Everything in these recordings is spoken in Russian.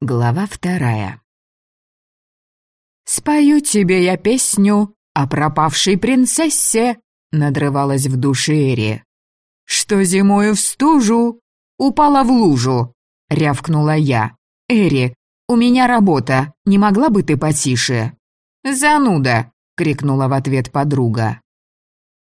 Глава вторая. «Спою тебе я песню о пропавшей принцессе», — надрывалась в душе Эри. «Что зимою в стужу упала в лужу», — рявкнула я. «Эри, у меня работа, не могла бы ты потише?» «Зануда», — крикнула в ответ подруга.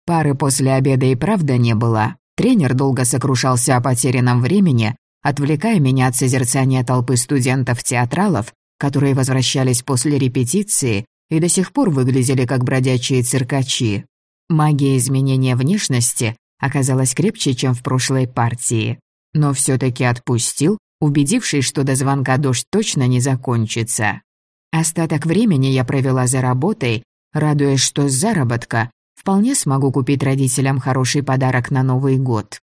Пары после обеда и правда не было. Тренер долго сокрушался о потерянном времени, отвлекая меня от созерцания толпы студентов-театралов, которые возвращались после репетиции и до сих пор выглядели как бродячие циркачи. Магия изменения внешности оказалась крепче, чем в прошлой партии. Но все таки отпустил, убедившись, что до звонка дождь точно не закончится. Остаток времени я провела за работой, радуясь, что с заработка вполне смогу купить родителям хороший подарок на Новый год.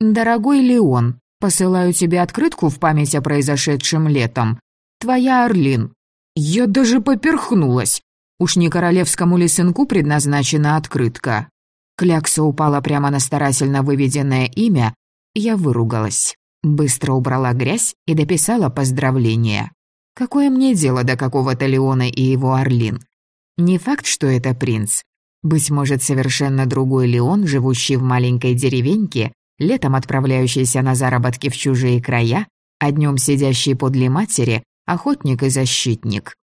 «Дорогой Леон, Посылаю тебе открытку в память о произошедшем летом. Твоя Орлин. Я даже поперхнулась. Уж не королевскому лисенку предназначена открытка. Клякса упала прямо на старательно выведенное имя. Я выругалась. Быстро убрала грязь и дописала поздравление. Какое мне дело до какого-то Леона и его Орлин? Не факт, что это принц. Быть может, совершенно другой Леон, живущий в маленькой деревеньке, летом отправляющийся на заработки в чужие края, а днем сидящий подле матери, охотник и защитник.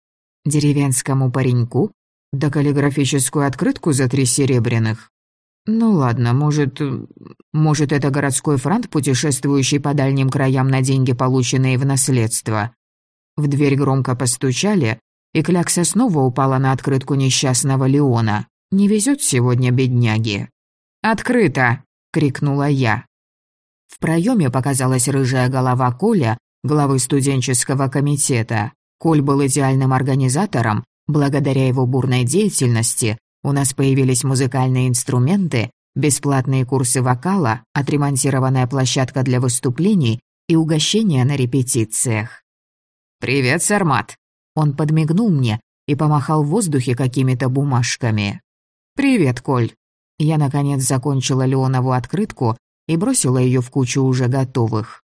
Деревенскому пареньку? Да каллиграфическую открытку за три серебряных. Ну ладно, может... Может, это городской франт, путешествующий по дальним краям на деньги, полученные в наследство. В дверь громко постучали, и клякса снова упала на открытку несчастного Леона. Не везет сегодня бедняги. «Открыто!» — крикнула я. В проеме показалась рыжая голова Коля, главы студенческого комитета. Коль был идеальным организатором, благодаря его бурной деятельности у нас появились музыкальные инструменты, бесплатные курсы вокала, отремонтированная площадка для выступлений и угощения на репетициях. «Привет, Сармат!» Он подмигнул мне и помахал в воздухе какими-то бумажками. «Привет, Коль!» Я, наконец, закончила Леонову открытку и бросила ее в кучу уже готовых.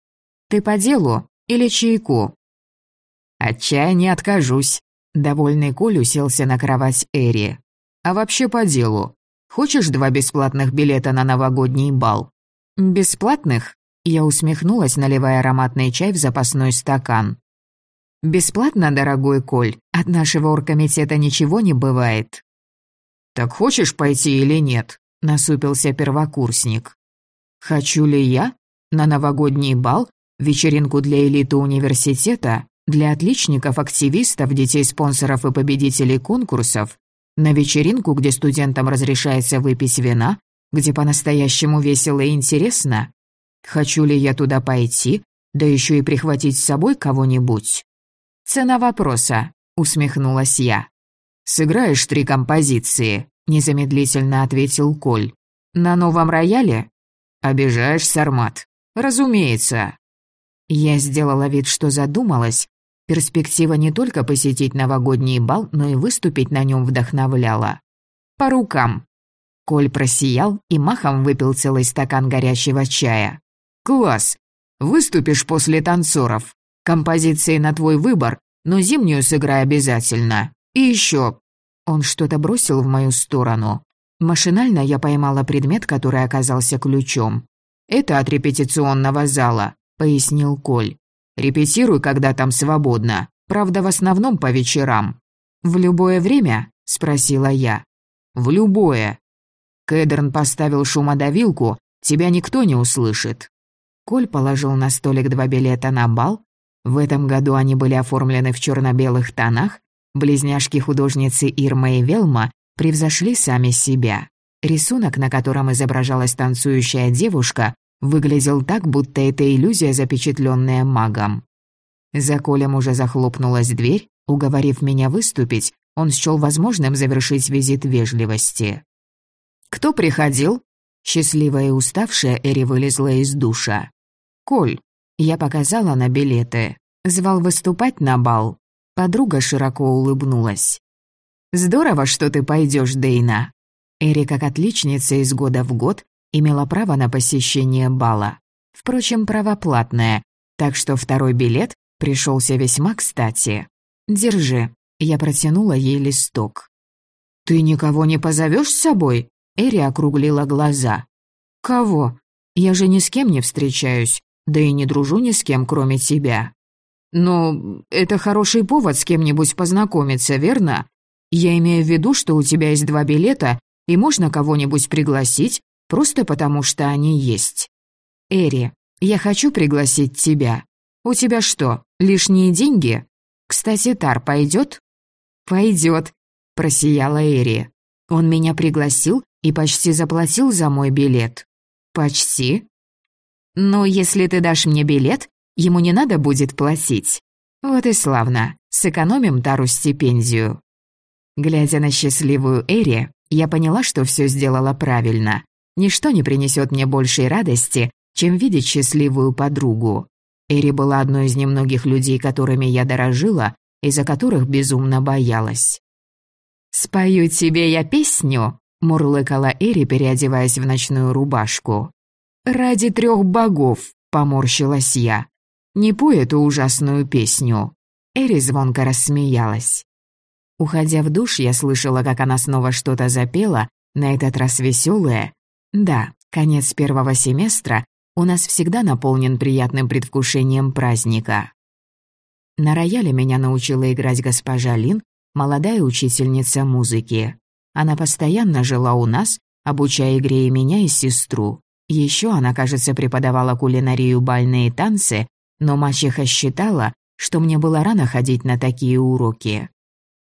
«Ты по делу или чайку?» «От чая не откажусь», — довольный Коль уселся на кровать Эри. «А вообще по делу. Хочешь два бесплатных билета на новогодний бал?» «Бесплатных?» — я усмехнулась, наливая ароматный чай в запасной стакан. «Бесплатно, дорогой Коль? От нашего оргкомитета ничего не бывает». «Так хочешь пойти или нет?» — насупился первокурсник. Хочу ли я? На новогодний бал? Вечеринку для элиты университета? Для отличников, активистов, детей-спонсоров и победителей конкурсов? На вечеринку, где студентам разрешается выпить вина? Где по-настоящему весело и интересно? Хочу ли я туда пойти? Да еще и прихватить с собой кого-нибудь? «Цена вопроса», — усмехнулась я. «Сыграешь три композиции», — незамедлительно ответил Коль. «На новом рояле?» «Обижаешь, Сармат?» «Разумеется». Я сделала вид, что задумалась. Перспектива не только посетить новогодний бал, но и выступить на нем вдохновляла. «По рукам». Коль просиял и махом выпил целый стакан горячего чая. «Класс! Выступишь после танцоров. Композиции на твой выбор, но зимнюю сыграй обязательно. И еще...» Он что-то бросил в мою сторону. Машинально я поймала предмет, который оказался ключом. «Это от репетиционного зала», — пояснил Коль. «Репетируй, когда там свободно. Правда, в основном по вечерам». «В любое время?» — спросила я. «В любое». Кэдерн поставил шумодавилку, тебя никто не услышит. Коль положил на столик два билета на бал. В этом году они были оформлены в черно-белых тонах. Близняшки художницы Ирма и Велма превзошли сами себя. Рисунок, на котором изображалась танцующая девушка, выглядел так, будто это иллюзия, запечатленная магом. За Колем уже захлопнулась дверь, уговорив меня выступить, он счел возможным завершить визит вежливости. «Кто приходил?» Счастливая и уставшая Эри вылезла из душа. «Коль», я показала на билеты, звал выступать на бал. Подруга широко улыбнулась. Здорово, что ты пойдешь, Дейна. Эри, как отличница из года в год, имела право на посещение бала. Впрочем, право платное, так что второй билет пришелся весьма кстати. Держи, я протянула ей листок. «Ты никого не позовешь с собой?» Эри округлила глаза. «Кого? Я же ни с кем не встречаюсь, да и не дружу ни с кем, кроме тебя». «Но это хороший повод с кем-нибудь познакомиться, верно? Я имею в виду, что у тебя есть два билета, и можно кого-нибудь пригласить, просто потому что они есть. Эри, я хочу пригласить тебя. У тебя что, лишние деньги? Кстати, Тар пойдет? Пойдет, просияла Эри. Он меня пригласил и почти заплатил за мой билет. Почти? Но если ты дашь мне билет, ему не надо будет платить. Вот и славно, сэкономим Тару стипендию. Глядя на счастливую Эри, я поняла, что все сделала правильно. Ничто не принесет мне большей радости, чем видеть счастливую подругу. Эри была одной из немногих людей, которыми я дорожила и за которых безумно боялась. «Спою тебе я песню», — мурлыкала Эри, переодеваясь в ночную рубашку. «Ради трех богов», — поморщилась я. «Не пой эту ужасную песню». Эри звонко рассмеялась. Уходя в душ, я слышала, как она снова что-то запела, на этот раз веселое. Да, конец первого семестра у нас всегда наполнен приятным предвкушением праздника. На рояле меня научила играть госпожа Лин, молодая учительница музыки. Она постоянно жила у нас, обучая игре и меня, и сестру. Еще она, кажется, преподавала кулинарию бальные танцы, но мачеха считала, что мне было рано ходить на такие уроки.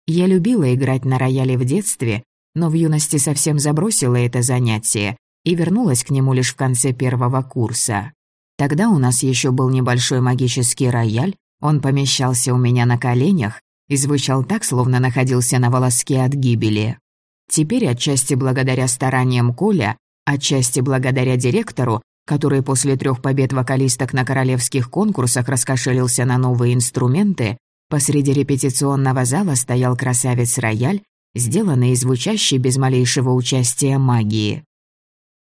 Я любила играть на рояле в детстве, но в юности совсем забросила это занятие и вернулась к нему лишь в конце первого курса. Тогда у нас еще был небольшой магический рояль, он помещался у меня на коленях и звучал так, словно находился на волоске от гибели. Теперь отчасти благодаря стараниям Коля, отчасти благодаря директору, который после трех побед вокалисток на королевских конкурсах раскошелился на новые инструменты, Посреди репетиционного зала стоял красавец-рояль, сделанный и звучащий без малейшего участия магии.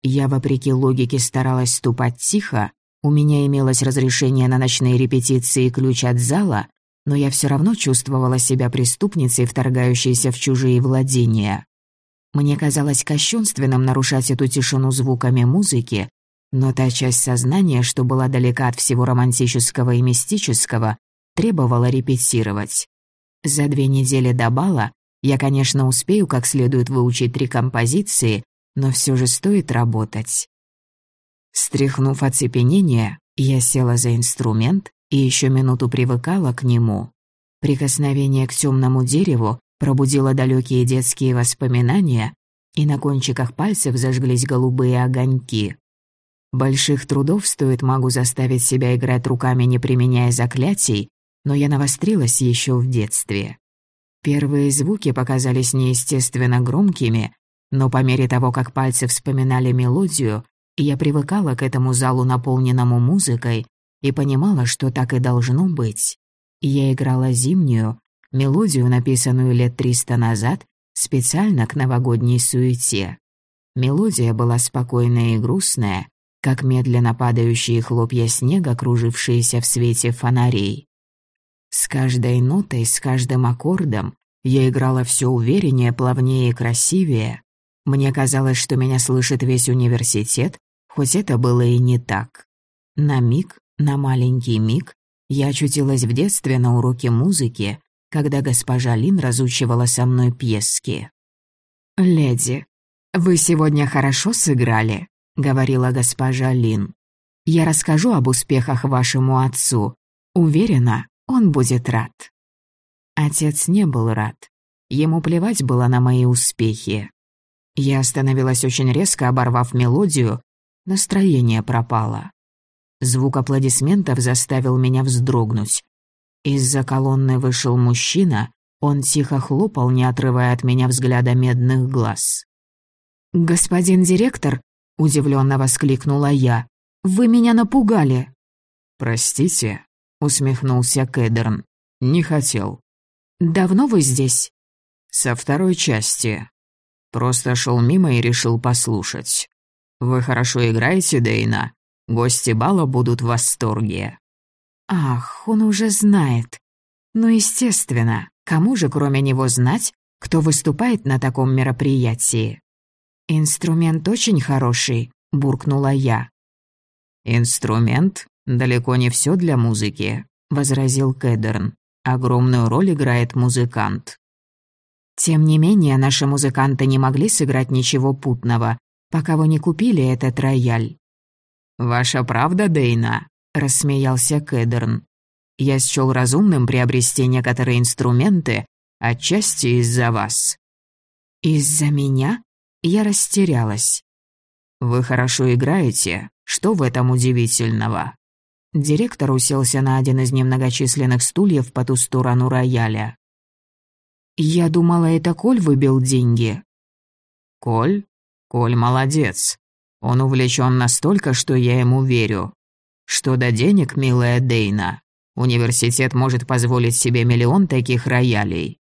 Я, вопреки логике, старалась ступать тихо, у меня имелось разрешение на ночные репетиции и ключ от зала, но я все равно чувствовала себя преступницей, вторгающейся в чужие владения. Мне казалось кощунственным нарушать эту тишину звуками музыки, но та часть сознания, что была далека от всего романтического и мистического, требовала репетировать. За две недели до бала я, конечно, успею как следует выучить три композиции, но все же стоит работать. Стряхнув оцепенение, я села за инструмент и еще минуту привыкала к нему. Прикосновение к темному дереву пробудило далекие детские воспоминания, и на кончиках пальцев зажглись голубые огоньки. Больших трудов стоит магу заставить себя играть руками, не применяя заклятий, но я навострилась еще в детстве. Первые звуки показались неестественно громкими, но по мере того, как пальцы вспоминали мелодию, я привыкала к этому залу, наполненному музыкой, и понимала, что так и должно быть. Я играла зимнюю, мелодию, написанную лет триста назад, специально к новогодней суете. Мелодия была спокойная и грустная, как медленно падающие хлопья снега, кружившиеся в свете фонарей. С каждой нотой, с каждым аккордом я играла все увереннее, плавнее и красивее. Мне казалось, что меня слышит весь университет, хоть это было и не так. На миг, на маленький миг, я очутилась в детстве на уроке музыки, когда госпожа Лин разучивала со мной пьески. «Леди, вы сегодня хорошо сыграли», — говорила госпожа Лин. «Я расскажу об успехах вашему отцу. Уверена, он будет рад. Отец не был рад. Ему плевать было на мои успехи. Я остановилась очень резко, оборвав мелодию. Настроение пропало. Звук аплодисментов заставил меня вздрогнуть. Из-за колонны вышел мужчина, он тихо хлопал, не отрывая от меня взгляда медных глаз. «Господин директор», — удивленно воскликнула я, — «вы меня напугали». «Простите», усмехнулся Кэдерн. «Не хотел». «Давно вы здесь?» «Со второй части. Просто шел мимо и решил послушать. Вы хорошо играете, Дейна. Гости бала будут в восторге». Ах, он уже знает. Ну, естественно, кому же кроме него знать, кто выступает на таком мероприятии? «Инструмент очень хороший», — буркнула я. «Инструмент? Далеко не все для музыки», — возразил Кэдерн. «Огромную роль играет музыкант». Тем не менее, наши музыканты не могли сыграть ничего путного, пока вы не купили этот рояль. «Ваша правда, Дейна?» — рассмеялся Кэдерн. «Я счёл разумным приобрести некоторые инструменты, отчасти из-за вас». «Из-за меня?» Я растерялась. «Вы хорошо играете. Что в этом удивительного?» Директор уселся на один из немногочисленных стульев по ту сторону рояля. «Я думала, это Коль выбил деньги». «Коль? Коль молодец. Он увлечен настолько, что я ему верю. Что до денег, милая Дейна, университет может позволить себе миллион таких роялей».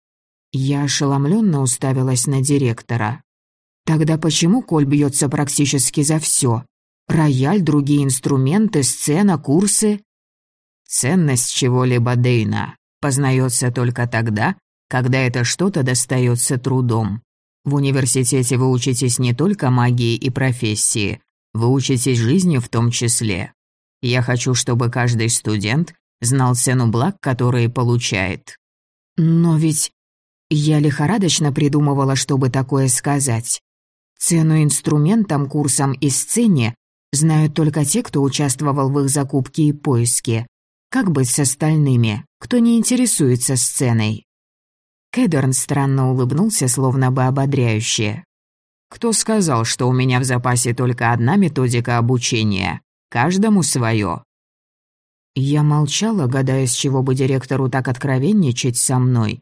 Я ошеломленно уставилась на директора. Тогда почему Коль бьется практически за все? Рояль, другие инструменты, сцена, курсы? Ценность чего-либо Дейна познается только тогда, когда это что-то достается трудом. В университете вы учитесь не только магии и профессии, вы учитесь жизни в том числе. Я хочу, чтобы каждый студент знал цену благ, которые получает. Но ведь я лихорадочно придумывала, чтобы такое сказать. Цену инструментам, курсам и сцене знают только те, кто участвовал в их закупке и поиске. Как быть с остальными, кто не интересуется сценой? Кэдерн странно улыбнулся, словно бы ободряюще. «Кто сказал, что у меня в запасе только одна методика обучения? Каждому свое. Я молчала, гадая, с чего бы директору так откровенничать со мной.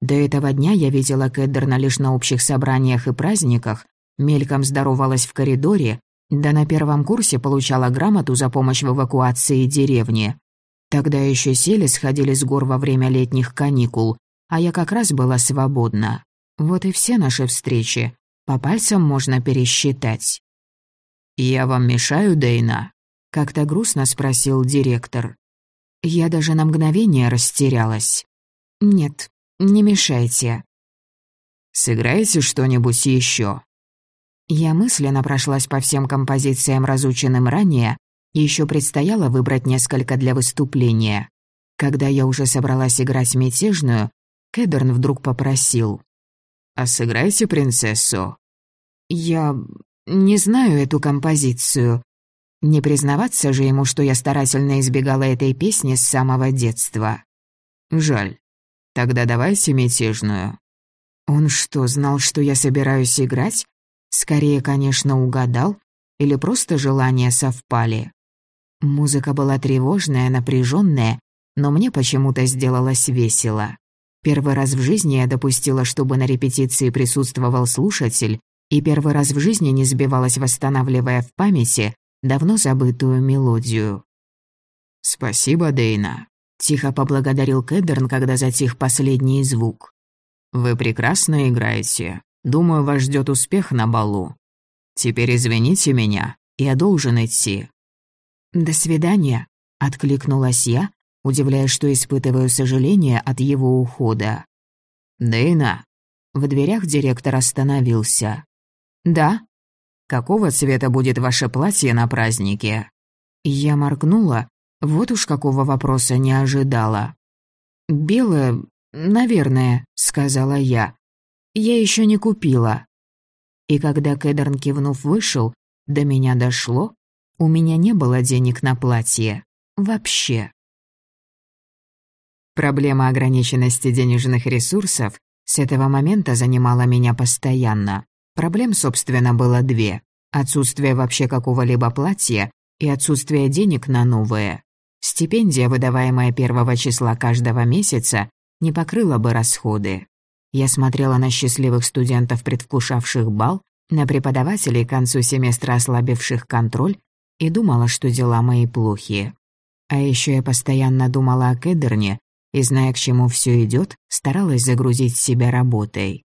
До этого дня я видела Кэддерна лишь на общих собраниях и праздниках, мельком здоровалась в коридоре, да на первом курсе получала грамоту за помощь в эвакуации деревни. Тогда еще сели сходили с гор во время летних каникул, а я как раз была свободна. Вот и все наши встречи. По пальцам можно пересчитать. «Я вам мешаю, Дейна?» — как-то грустно спросил директор. Я даже на мгновение растерялась. «Нет, не мешайте». «Сыграете что-нибудь еще?» Я мысленно прошлась по всем композициям, разученным ранее, еще предстояло выбрать несколько для выступления. Когда я уже собралась играть мятежную, Кэдерн вдруг попросил. «А сыграйте принцессу». «Я не знаю эту композицию. Не признаваться же ему, что я старательно избегала этой песни с самого детства». «Жаль. Тогда давайте мятежную». Он что, знал, что я собираюсь играть? Скорее, конечно, угадал, или просто желания совпали. Музыка была тревожная, напряженная, но мне почему-то сделалось весело. Первый раз в жизни я допустила, чтобы на репетиции присутствовал слушатель, и первый раз в жизни не сбивалась, восстанавливая в памяти давно забытую мелодию. «Спасибо, Дейна», — тихо поблагодарил Кэддерн, когда затих последний звук. «Вы прекрасно играете. Думаю, вас ждет успех на балу. Теперь извините меня, я должен идти». «До свидания», — откликнулась я, удивляясь, что испытываю сожаление от его ухода. «Дэйна?» В дверях директор остановился. «Да?» «Какого цвета будет ваше платье на празднике?» Я моргнула, вот уж какого вопроса не ожидала. «Белое, наверное», — сказала я. «Я еще не купила». И когда Кэдерн кивнув вышел, до меня дошло, у меня не было денег на платье. Вообще. Проблема ограниченности денежных ресурсов с этого момента занимала меня постоянно. Проблем, собственно, было две. Отсутствие вообще какого-либо платья и отсутствие денег на новое. Стипендия, выдаваемая первого числа каждого месяца, не покрыла бы расходы. Я смотрела на счастливых студентов, предвкушавших бал, на преподавателей к концу семестра ослабивших контроль и думала, что дела мои плохие. А еще я постоянно думала о Кедерне, и, зная, к чему все идет, старалась загрузить себя работой.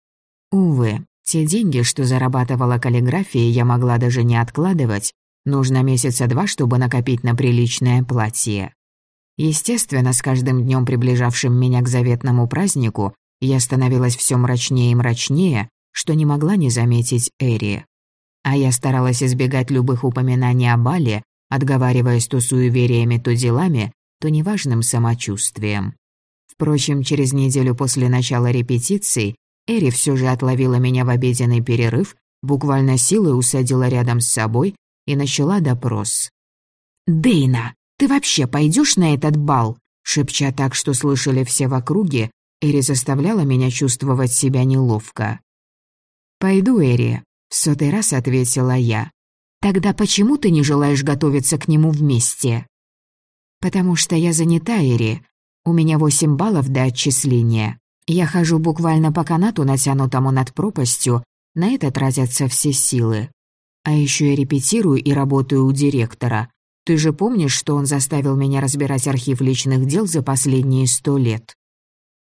Увы, те деньги, что зарабатывала каллиграфией, я могла даже не откладывать. Нужно месяца два, чтобы накопить на приличное платье. Естественно, с каждым днем приближавшим меня к заветному празднику, я становилась все мрачнее и мрачнее, что не могла не заметить Эри. А я старалась избегать любых упоминаний о Бале, отговариваясь то суевериями, то делами, то неважным самочувствием. Впрочем, через неделю после начала репетиций Эри все же отловила меня в обеденный перерыв, буквально силой усадила рядом с собой и начала допрос. «Дейна, ты вообще пойдешь на этот бал?» Шепча так, что слышали все в округе, Эри заставляла меня чувствовать себя неловко. «Пойду, Эри», — в сотый раз ответила я. «Тогда почему ты не желаешь готовиться к нему вместе?» «Потому что я занята, Эри. У меня восемь баллов до отчисления. Я хожу буквально по канату, натянутому над пропастью, на это тратятся все силы. А еще я репетирую и работаю у директора. Ты же помнишь, что он заставил меня разбирать архив личных дел за последние сто лет?»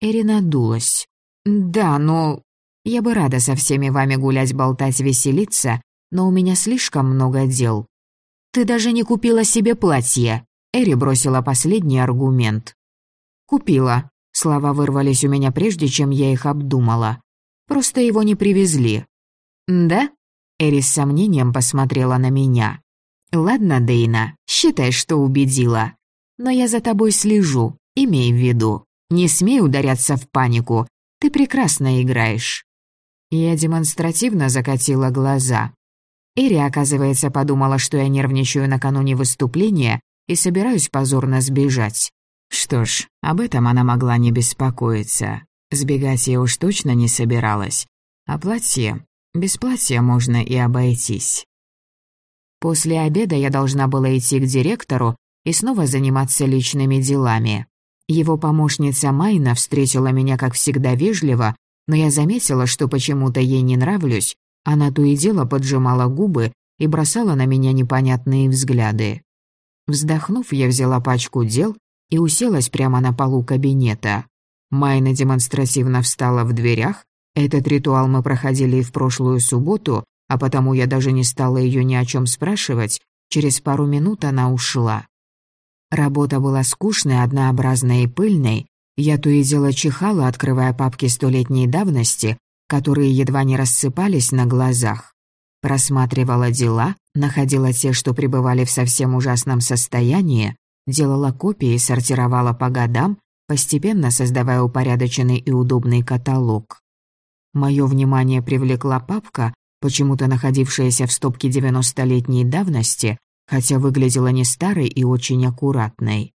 Эрина дулась. «Да, но я бы рада со всеми вами гулять, болтать, веселиться, но у меня слишком много дел. Ты даже не купила себе платье. Эри бросила последний аргумент. Купила. Слова вырвались у меня прежде, чем я их обдумала. Просто его не привезли. Да? Эри с сомнением посмотрела на меня. Ладно, Дейна, считай, что убедила. Но я за тобой слежу, имей в виду. Не смей ударяться в панику. Ты прекрасно играешь. Я демонстративно закатила глаза. Эри, оказывается, подумала, что я нервничаю накануне выступления и собираюсь позорно сбежать. Что ж, об этом она могла не беспокоиться. Сбегать я уж точно не собиралась. А платье? Без платья можно и обойтись. После обеда я должна была идти к директору и снова заниматься личными делами. Его помощница Майна встретила меня, как всегда, вежливо, но я заметила, что почему-то ей не нравлюсь, она то и дело поджимала губы и бросала на меня непонятные взгляды. Вздохнув, я взяла пачку дел и уселась прямо на полу кабинета. Майна демонстративно встала в дверях. Этот ритуал мы проходили и в прошлую субботу, а потому я даже не стала ее ни о чем спрашивать. Через пару минут она ушла. Работа была скучной, однообразной и пыльной. Я то и дело чихала, открывая папки столетней давности, которые едва не рассыпались на глазах. Просматривала дела, находила те, что пребывали в совсем ужасном состоянии, делала копии, сортировала по годам, постепенно создавая упорядоченный и удобный каталог. Мое внимание привлекла папка, почему-то находившаяся в стопке 90-летней давности, хотя выглядела не старой и очень аккуратной.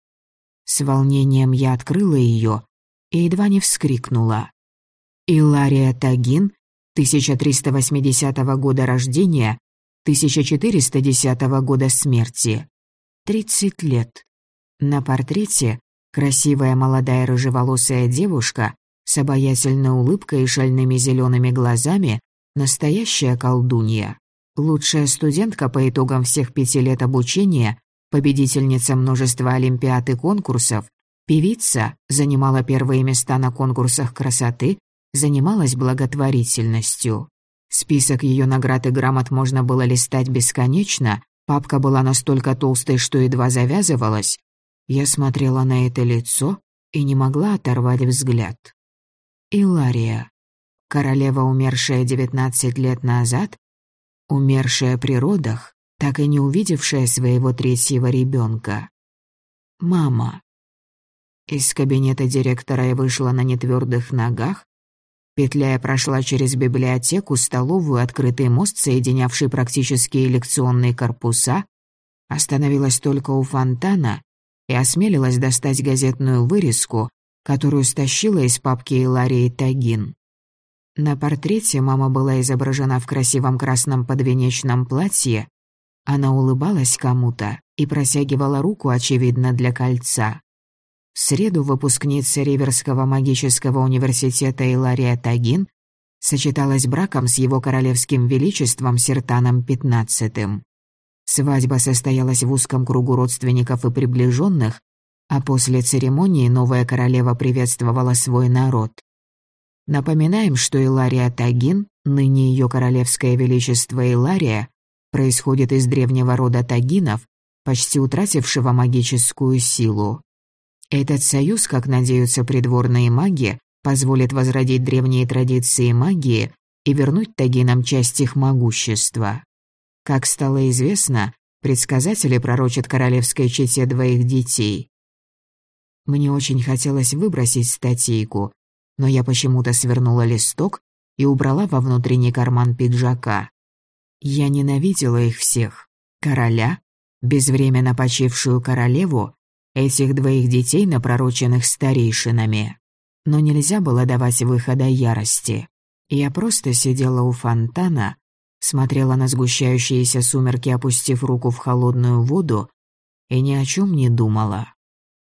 С волнением я открыла ее и едва не вскрикнула. Илария Тагин, 1380 года рождения, 1410 года смерти. 30 лет. На портрете красивая молодая рыжеволосая девушка с обаятельной улыбкой и шальными зелеными глазами, настоящая колдунья. Лучшая студентка по итогам всех пяти лет обучения, победительница множества олимпиад и конкурсов, певица, занимала первые места на конкурсах красоты, занималась благотворительностью. Список ее наград и грамот можно было листать бесконечно, папка была настолько толстой, что едва завязывалась. Я смотрела на это лицо и не могла оторвать взгляд. Илария. Королева, умершая девятнадцать лет назад, умершая при родах, так и не увидевшая своего третьего ребенка. Мама. Из кабинета директора я вышла на нетвердых ногах, петляя прошла через библиотеку, столовую, открытый мост, соединявший практически лекционные корпуса, остановилась только у фонтана и осмелилась достать газетную вырезку, которую стащила из папки Иларии Тагин. На портрете мама была изображена в красивом красном подвенечном платье. Она улыбалась кому-то и протягивала руку, очевидно, для кольца. В среду выпускница Риверского магического университета Илария Тагин сочеталась браком с его королевским величеством Сертаном XV. Свадьба состоялась в узком кругу родственников и приближенных, а после церемонии новая королева приветствовала свой народ. Напоминаем, что Илария Тагин, ныне ее королевское величество Илария, происходит из древнего рода Тагинов, почти утратившего магическую силу. Этот союз, как надеются придворные маги, позволит возродить древние традиции магии и вернуть тагинам часть их могущества. Как стало известно, предсказатели пророчат королевской чете двоих детей. Мне очень хотелось выбросить статейку, но я почему-то свернула листок и убрала во внутренний карман пиджака. Я ненавидела их всех. Короля, безвременно почившую королеву, этих двоих детей, напророченных старейшинами. Но нельзя было давать выхода ярости. Я просто сидела у фонтана, смотрела на сгущающиеся сумерки, опустив руку в холодную воду, и ни о чем не думала.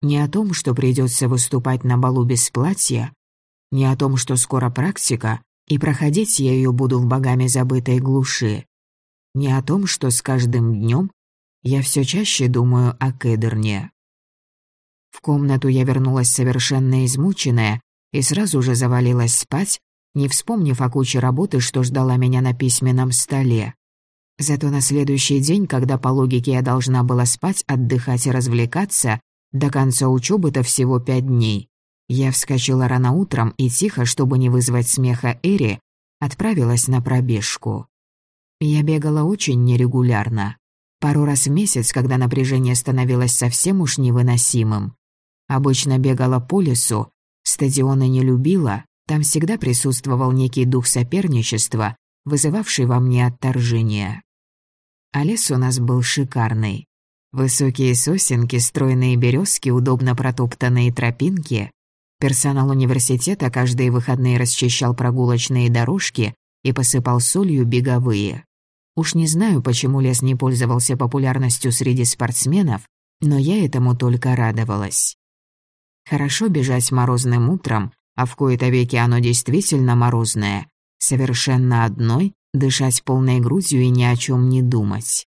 Ни о том, что придется выступать на балу без платья, ни о том, что скоро практика, и проходить я ее буду в богами забытой глуши, ни о том, что с каждым днем я все чаще думаю о Кедерне. В комнату я вернулась совершенно измученная и сразу же завалилась спать, не вспомнив о куче работы, что ждала меня на письменном столе. Зато на следующий день, когда по логике я должна была спать, отдыхать и развлекаться, до конца учебы-то всего пять дней. Я вскочила рано утром и тихо, чтобы не вызвать смеха Эри, отправилась на пробежку. Я бегала очень нерегулярно. Пару раз в месяц, когда напряжение становилось совсем уж невыносимым. Обычно бегала по лесу, стадионы не любила, там всегда присутствовал некий дух соперничества, вызывавший во мне отторжение. А лес у нас был шикарный. Высокие сосенки, стройные березки, удобно протоптанные тропинки. Персонал университета каждые выходные расчищал прогулочные дорожки и посыпал солью беговые. Уж не знаю, почему лес не пользовался популярностью среди спортсменов, но я этому только радовалась. Хорошо бежать морозным утром, а в кои-то веки оно действительно морозное, совершенно одной, дышать полной грудью и ни о чем не думать.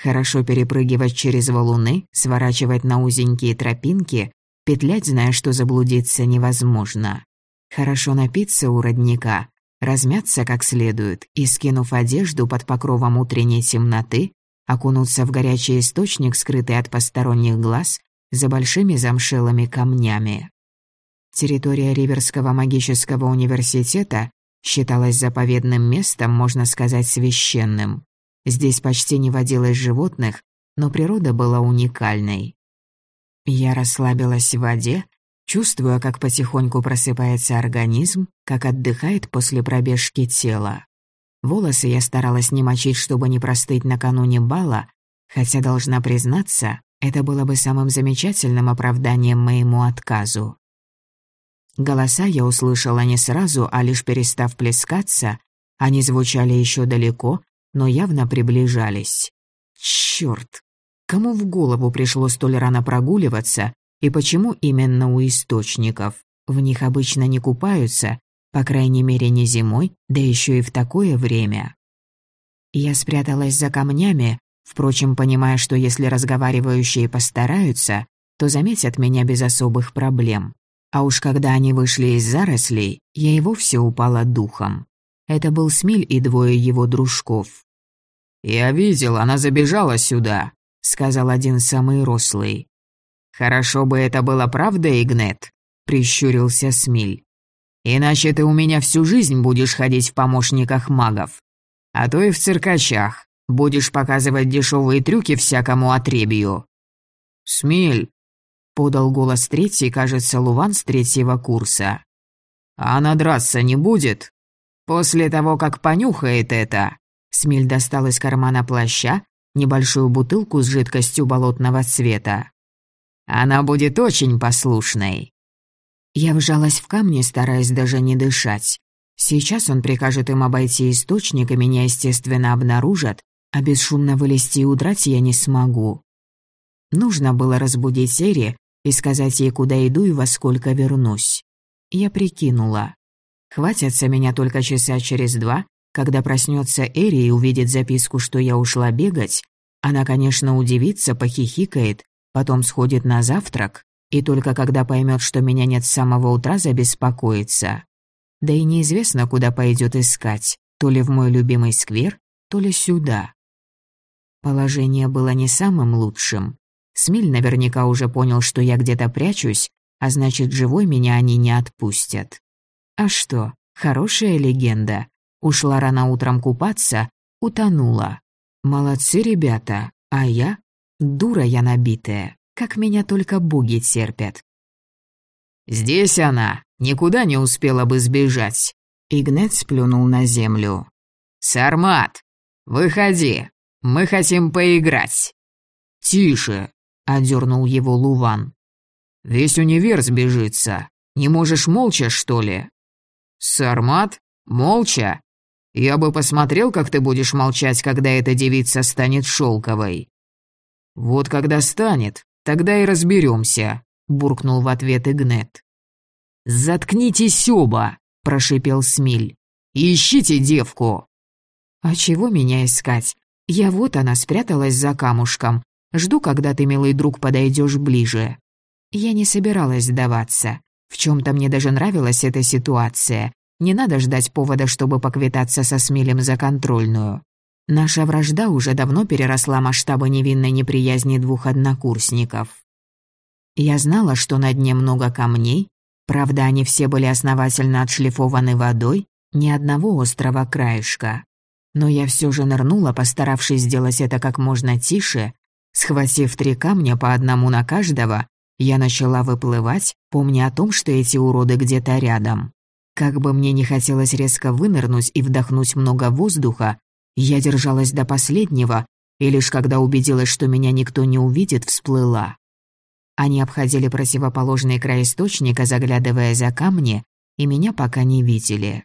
Хорошо перепрыгивать через валуны, сворачивать на узенькие тропинки, петлять, зная, что заблудиться невозможно. Хорошо напиться у родника, размяться как следует и, скинув одежду под покровом утренней темноты, окунуться в горячий источник, скрытый от посторонних глаз, за большими замшелыми камнями. Территория Риверского магического университета считалась заповедным местом, можно сказать, священным. Здесь почти не водилось животных, но природа была уникальной. Я расслабилась в воде, чувствуя, как потихоньку просыпается организм, как отдыхает после пробежки тело. Волосы я старалась не мочить, чтобы не простыть накануне бала, хотя, должна признаться, это было бы самым замечательным оправданием моему отказу. Голоса я услышала не сразу, а лишь перестав плескаться. Они звучали еще далеко, но явно приближались. Черт! Кому в голову пришло столь рано прогуливаться, и почему именно у источников? В них обычно не купаются, по крайней мере не зимой, да еще и в такое время. Я спряталась за камнями, впрочем, понимая, что если разговаривающие постараются, то заметят меня без особых проблем. А уж когда они вышли из зарослей, я и вовсе упала духом. Это был Смиль и двое его дружков. «Я видел, она забежала сюда», — сказал один самый рослый. «Хорошо бы это было правда, Игнет», — прищурился Смиль. «Иначе ты у меня всю жизнь будешь ходить в помощниках магов. А то и в циркачах. Будешь показывать дешевые трюки всякому отребью». «Смиль, подал голос третий, кажется, Луван с третьего курса. «А она драться не будет?» «После того, как понюхает это...» Смель достал из кармана плаща небольшую бутылку с жидкостью болотного цвета. «Она будет очень послушной». Я вжалась в камни, стараясь даже не дышать. Сейчас он прикажет им обойти источник, и меня, естественно, обнаружат, а бесшумно вылезти и удрать я не смогу. Нужно было разбудить Эри, и сказать ей, куда иду и во сколько вернусь. Я прикинула. Хватится меня только часа через два, когда проснется Эри и увидит записку, что я ушла бегать. Она, конечно, удивится, похихикает, потом сходит на завтрак, и только когда поймет, что меня нет с самого утра, забеспокоится. Да и неизвестно, куда пойдет искать, то ли в мой любимый сквер, то ли сюда. Положение было не самым лучшим. Смиль наверняка уже понял, что я где-то прячусь, а значит, живой меня они не отпустят. А что, хорошая легенда. Ушла рано утром купаться, утонула. Молодцы ребята, а я? Дура я набитая, как меня только боги терпят. «Здесь она, никуда не успела бы сбежать», — Игнет сплюнул на землю. «Сармат, выходи, мы хотим поиграть». «Тише», — одернул его Луван. «Весь универ сбежится. Не можешь молча, что ли?» «Сармат? Молча? Я бы посмотрел, как ты будешь молчать, когда эта девица станет шелковой». «Вот когда станет, тогда и разберемся», — буркнул в ответ Игнет. «Заткнитесь оба!» — прошипел Смиль. «Ищите девку!» «А чего меня искать? Я вот она спряталась за камушком. Жду, когда ты, милый друг, подойдешь ближе». Я не собиралась сдаваться. В чем то мне даже нравилась эта ситуация. Не надо ждать повода, чтобы поквитаться со Смилем за контрольную. Наша вражда уже давно переросла масштабы невинной неприязни двух однокурсников. Я знала, что на дне много камней, правда, они все были основательно отшлифованы водой, ни одного острого краешка но я все же нырнула, постаравшись сделать это как можно тише. Схватив три камня по одному на каждого, я начала выплывать, помня о том, что эти уроды где-то рядом. Как бы мне не хотелось резко вынырнуть и вдохнуть много воздуха, я держалась до последнего, и лишь когда убедилась, что меня никто не увидит, всплыла. Они обходили противоположный край источника, заглядывая за камни, и меня пока не видели.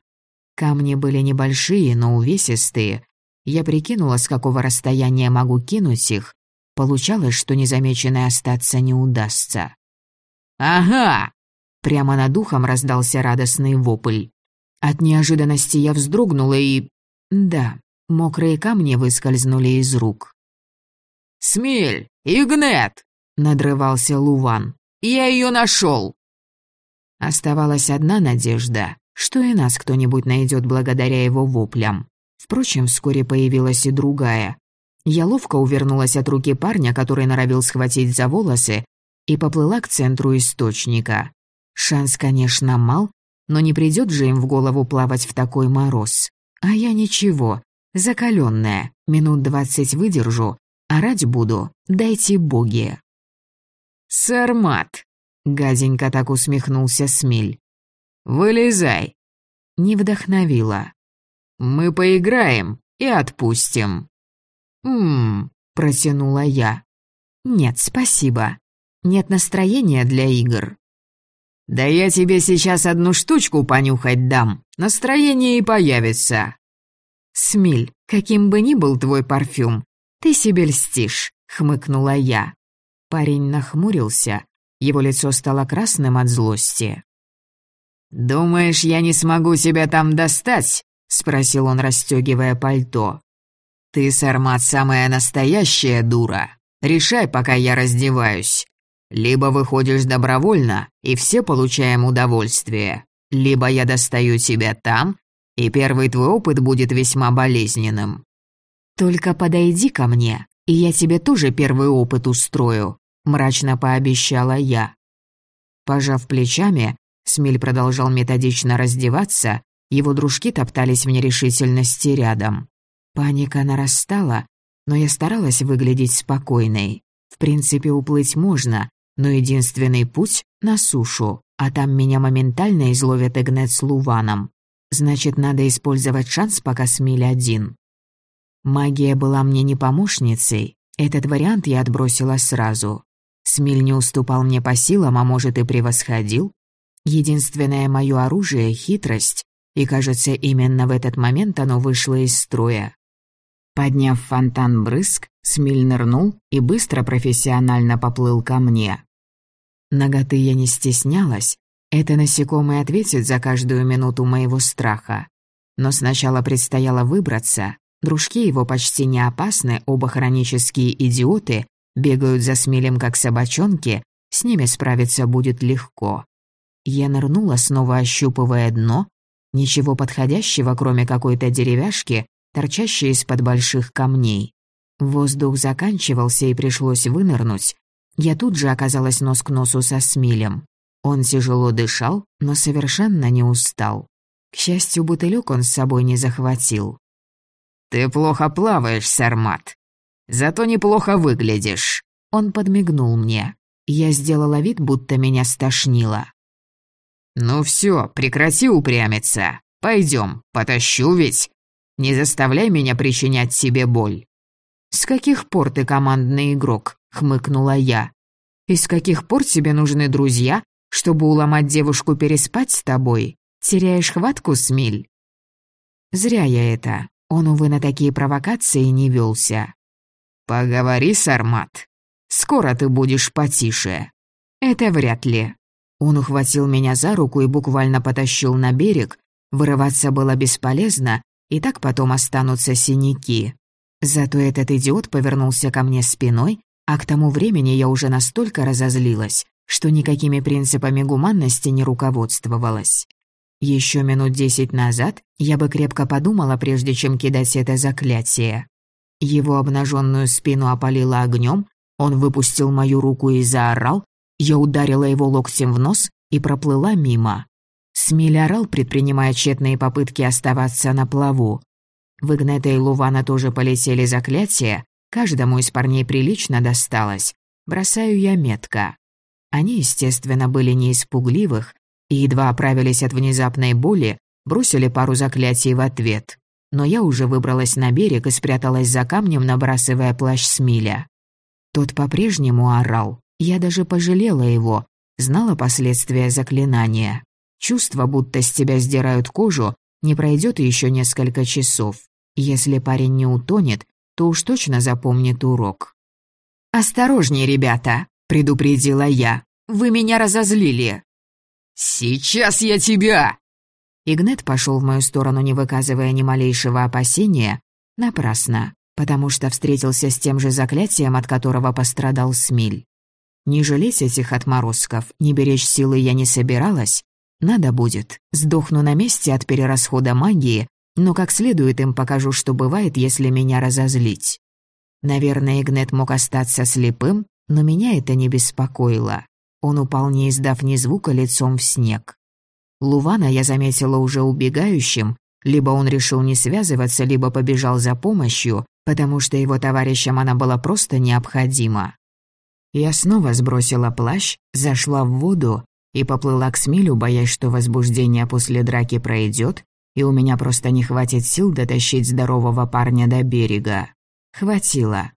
Камни были небольшие, но увесистые. Я прикинула, с какого расстояния могу кинуть их. Получалось, что незамеченной остаться не удастся. «Ага!» Прямо над ухом раздался радостный вопль. От неожиданности я вздрогнула и... Да, мокрые камни выскользнули из рук. «Смель! Игнет!» — надрывался Луван. «Я ее нашел!» Оставалась одна надежда что и нас кто-нибудь найдет благодаря его воплям. Впрочем, вскоре появилась и другая. Я ловко увернулась от руки парня, который норовил схватить за волосы, и поплыла к центру источника. Шанс, конечно, мал, но не придет же им в голову плавать в такой мороз. А я ничего, закаленная, минут двадцать выдержу, орать буду, дайте боги. «Сармат!» — гаденько так усмехнулся Смель. «Вылезай!» Не вдохновила. «Мы поиграем и отпустим». «Ммм», — протянула я. «Нет, спасибо. Нет настроения для игр». «Да я тебе сейчас одну штучку понюхать дам. Настроение и появится». «Смиль, каким бы ни был твой парфюм, ты себе льстишь», — хмыкнула я. Парень нахмурился, его лицо стало красным от злости. «Думаешь, я не смогу тебя там достать?» — спросил он, расстегивая пальто. «Ты, Сармат, самая настоящая дура. Решай, пока я раздеваюсь. Либо выходишь добровольно, и все получаем удовольствие, либо я достаю тебя там, и первый твой опыт будет весьма болезненным». «Только подойди ко мне, и я тебе тоже первый опыт устрою», — мрачно пообещала я. Пожав плечами, Смель продолжал методично раздеваться, его дружки топтались в нерешительности рядом. Паника нарастала, но я старалась выглядеть спокойной. В принципе, уплыть можно, но единственный путь — на сушу, а там меня моментально изловят Игнет с Луваном. Значит, надо использовать шанс, пока Смиль один. Магия была мне не помощницей, этот вариант я отбросила сразу. Смиль не уступал мне по силам, а может и превосходил, Единственное мое оружие — хитрость, и, кажется, именно в этот момент оно вышло из строя. Подняв фонтан брызг, Смиль нырнул и быстро профессионально поплыл ко мне. Ноготы я не стеснялась, это насекомый ответит за каждую минуту моего страха. Но сначала предстояло выбраться, дружки его почти не опасны, оба хронические идиоты, бегают за Смилем как собачонки, с ними справиться будет легко. Я нырнула, снова ощупывая дно. Ничего подходящего, кроме какой-то деревяшки, торчащей из-под больших камней. Воздух заканчивался и пришлось вынырнуть. Я тут же оказалась нос к носу со Смилем. Он тяжело дышал, но совершенно не устал. К счастью, бутылек он с собой не захватил. «Ты плохо плаваешь, Сармат. Зато неплохо выглядишь». Он подмигнул мне. Я сделала вид, будто меня стошнило. «Ну все, прекрати упрямиться. Пойдем, потащу ведь. Не заставляй меня причинять себе боль». «С каких пор ты командный игрок?» — хмыкнула я. «И с каких пор тебе нужны друзья, чтобы уломать девушку переспать с тобой? Теряешь хватку, Смиль?» Зря я это. Он, увы, на такие провокации не велся. «Поговори, Сармат. Скоро ты будешь потише». «Это вряд ли». Он ухватил меня за руку и буквально потащил на берег. Вырываться было бесполезно, и так потом останутся синяки. Зато этот идиот повернулся ко мне спиной, а к тому времени я уже настолько разозлилась, что никакими принципами гуманности не руководствовалась. Еще минут десять назад я бы крепко подумала, прежде чем кидать это заклятие. Его обнаженную спину опалило огнем, он выпустил мою руку и заорал, я ударила его локтем в нос и проплыла мимо. Смель орал, предпринимая тщетные попытки оставаться на плаву. В Игнета Лувана тоже полетели заклятия, каждому из парней прилично досталось. Бросаю я метко. Они, естественно, были не из пугливых, и едва оправились от внезапной боли, бросили пару заклятий в ответ но я уже выбралась на берег и спряталась за камнем, набрасывая плащ Смиля. Тот по-прежнему орал. Я даже пожалела его, знала последствия заклинания. Чувство, будто с тебя сдирают кожу, не пройдет еще несколько часов. Если парень не утонет, то уж точно запомнит урок. «Осторожней, ребята!» — предупредила я. «Вы меня разозлили!» «Сейчас я тебя!» Игнет пошел в мою сторону, не выказывая ни малейшего опасения. Напрасно, потому что встретился с тем же заклятием, от которого пострадал Смиль. Не жалеть этих отморозков, не беречь силы я не собиралась. Надо будет, сдохну на месте от перерасхода магии, но как следует им покажу, что бывает, если меня разозлить. Наверное, Игнет мог остаться слепым, но меня это не беспокоило. Он упал, не издав ни звука, лицом в снег. Лувана я заметила уже убегающим, либо он решил не связываться, либо побежал за помощью, потому что его товарищам она была просто необходима. Я снова сбросила плащ, зашла в воду и поплыла к Смилю, боясь, что возбуждение после драки пройдет, и у меня просто не хватит сил дотащить здорового парня до берега. Хватило.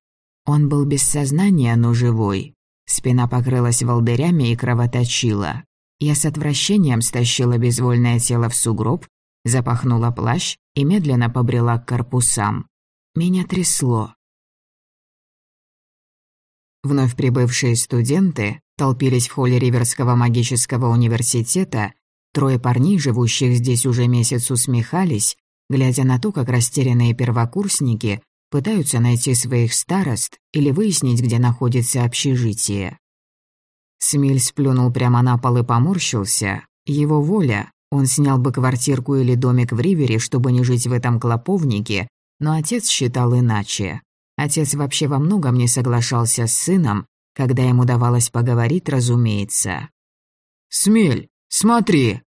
Он был без сознания, но живой. Спина покрылась волдырями и кровоточила. Я с отвращением стащила безвольное тело в сугроб, запахнула плащ и медленно побрела к корпусам. Меня трясло. Вновь прибывшие студенты толпились в холле Риверского магического университета, трое парней, живущих здесь уже месяц, усмехались, глядя на то, как растерянные первокурсники пытаются найти своих старост или выяснить, где находится общежитие. Смель сплюнул прямо на пол и поморщился. Его воля. Он снял бы квартирку или домик в Ривере, чтобы не жить в этом клоповнике, но отец считал иначе. Отец вообще во многом не соглашался с сыном, когда ему давалось поговорить, разумеется. «Смель, смотри!»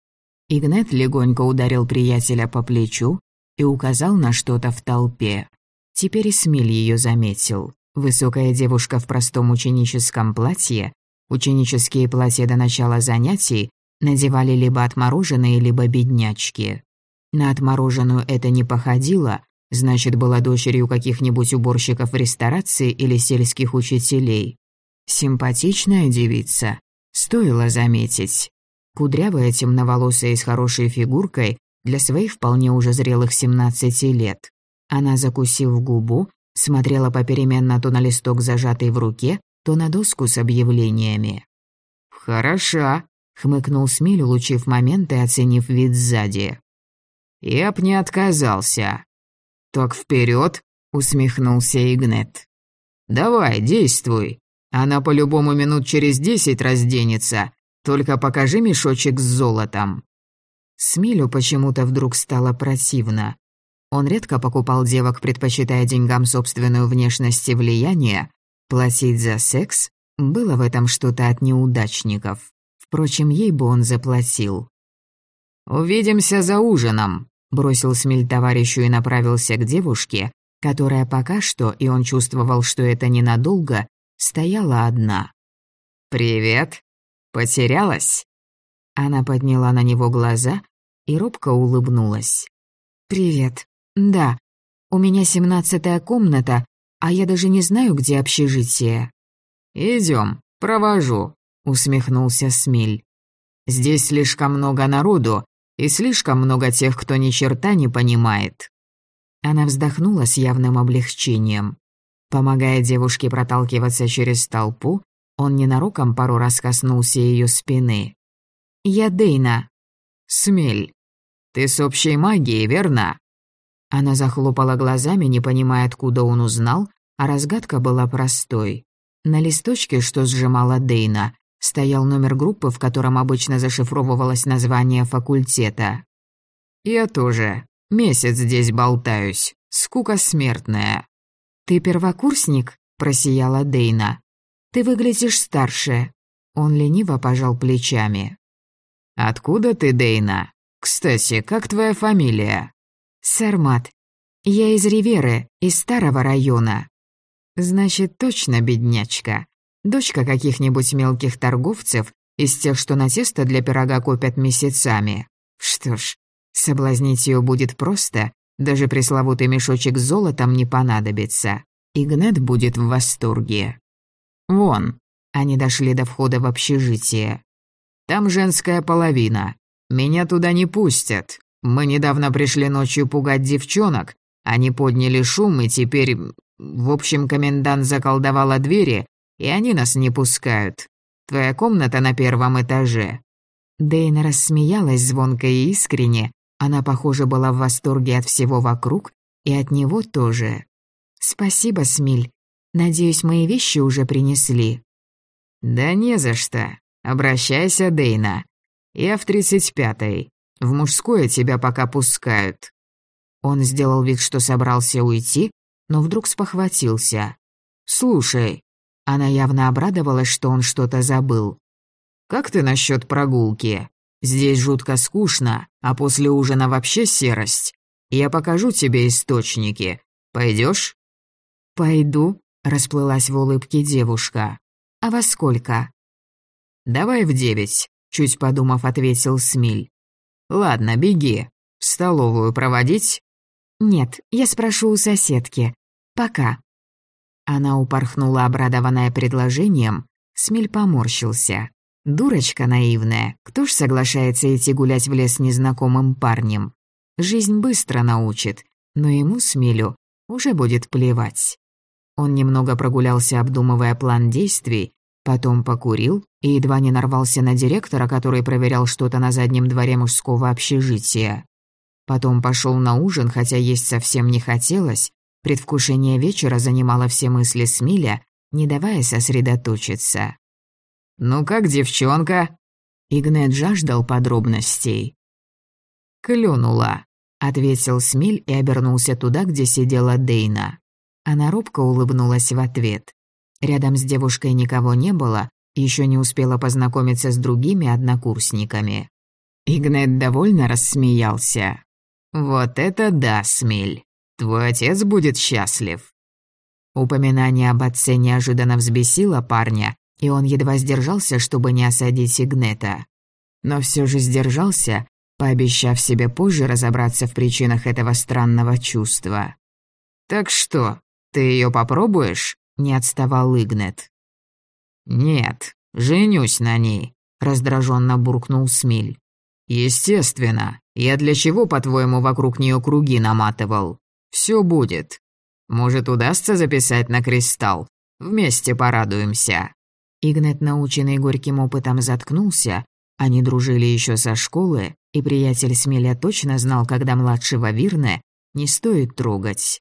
Игнет легонько ударил приятеля по плечу и указал на что-то в толпе. Теперь и Смель ее заметил. Высокая девушка в простом ученическом платье Ученические платья до начала занятий надевали либо отмороженные, либо беднячки. На отмороженную это не походило, значит, была дочерью каких-нибудь уборщиков в ресторации или сельских учителей. Симпатичная девица, стоило заметить. Кудрявая темноволосая и с хорошей фигуркой для своих вполне уже зрелых 17 лет. Она, закусив губу, смотрела попеременно то на листок, зажатый в руке, то на доску с объявлениями. «Хороша», — хмыкнул Смиль, улучив момент и оценив вид сзади. «Я б не отказался». «Так вперед, усмехнулся Игнет. «Давай, действуй. Она по-любому минут через десять разденется. Только покажи мешочек с золотом». Смилю почему-то вдруг стало противно. Он редко покупал девок, предпочитая деньгам собственную внешность и влияние, Платить за секс? Было в этом что-то от неудачников. Впрочем, ей бы он заплатил. «Увидимся за ужином», — бросил Смель товарищу и направился к девушке, которая пока что, и он чувствовал, что это ненадолго, стояла одна. «Привет. Потерялась?» Она подняла на него глаза и робко улыбнулась. «Привет. Да, у меня семнадцатая комната, а я даже не знаю, где общежитие». «Идем, провожу», — усмехнулся Смиль. «Здесь слишком много народу и слишком много тех, кто ни черта не понимает». Она вздохнула с явным облегчением. Помогая девушке проталкиваться через толпу, он ненароком пару раз коснулся ее спины. «Я Дейна». «Смель. Ты с общей магией, верно?» Она захлопала глазами, не понимая, откуда он узнал, а разгадка была простой. На листочке, что сжимала Дейна, стоял номер группы, в котором обычно зашифровывалось название факультета. «Я тоже. Месяц здесь болтаюсь. Скука смертная». «Ты первокурсник?» – просияла Дейна. «Ты выглядишь старше». Он лениво пожал плечами. «Откуда ты, Дейна? Кстати, как твоя фамилия?» «Сармат. Я из Риверы, из старого района». «Значит, точно беднячка. Дочка каких-нибудь мелких торговцев, из тех, что на тесто для пирога копят месяцами. Что ж, Соблазнить ее будет просто, даже пресловутый мешочек с золотом не понадобится. Игнат будет в восторге. Вон, они дошли до входа в общежитие. Там женская половина. Меня туда не пустят. Мы недавно пришли ночью пугать девчонок. Они подняли шум, и теперь... В общем, комендант заколдовала двери, и они нас не пускают. Твоя комната на первом этаже». Дейна рассмеялась звонко и искренне, она, похоже, была в восторге от всего вокруг и от него тоже. «Спасибо, Смиль. Надеюсь, мои вещи уже принесли». «Да не за что. Обращайся, Дейна. Я в тридцать пятой. В мужское тебя пока пускают». Он сделал вид, что собрался уйти, но вдруг спохватился. «Слушай». Она явно обрадовалась, что он что-то забыл. «Как ты насчет прогулки?» Здесь жутко скучно, а после ужина вообще серость. Я покажу тебе источники. Пойдешь? Пойду, расплылась в улыбке девушка. А во сколько? Давай в девять, чуть подумав, ответил Смиль. Ладно, беги. В столовую проводить? Нет, я спрошу у соседки. Пока. Она упорхнула, обрадованная предложением. Смиль поморщился. Дурочка наивная, кто ж соглашается идти гулять в лес незнакомым парнем? Жизнь быстро научит, но ему, Смелю, уже будет плевать. Он немного прогулялся, обдумывая план действий, потом покурил и едва не нарвался на директора, который проверял что-то на заднем дворе мужского общежития. Потом пошел на ужин, хотя есть совсем не хотелось, предвкушение вечера занимало все мысли Смиля, не давая сосредоточиться. «Ну как, девчонка?» Игнет жаждал подробностей. «Клюнула», — ответил Смиль и обернулся туда, где сидела Дейна. Она робко улыбнулась в ответ. Рядом с девушкой никого не было, еще не успела познакомиться с другими однокурсниками. Игнет довольно рассмеялся. «Вот это да, Смиль. Твой отец будет счастлив». Упоминание об отце неожиданно взбесило парня, и он едва сдержался, чтобы не осадить Игнета. Но все же сдержался, пообещав себе позже разобраться в причинах этого странного чувства. «Так что, ты ее попробуешь?» — не отставал Игнет. «Нет, женюсь на ней», — раздраженно буркнул Смиль. «Естественно. Я для чего, по-твоему, вокруг нее круги наматывал? Все будет. Может, удастся записать на кристалл? Вместе порадуемся». Игнет, наученный горьким опытом, заткнулся. Они дружили еще со школы, и приятель Смеля точно знал, когда младшего Вирне не стоит трогать.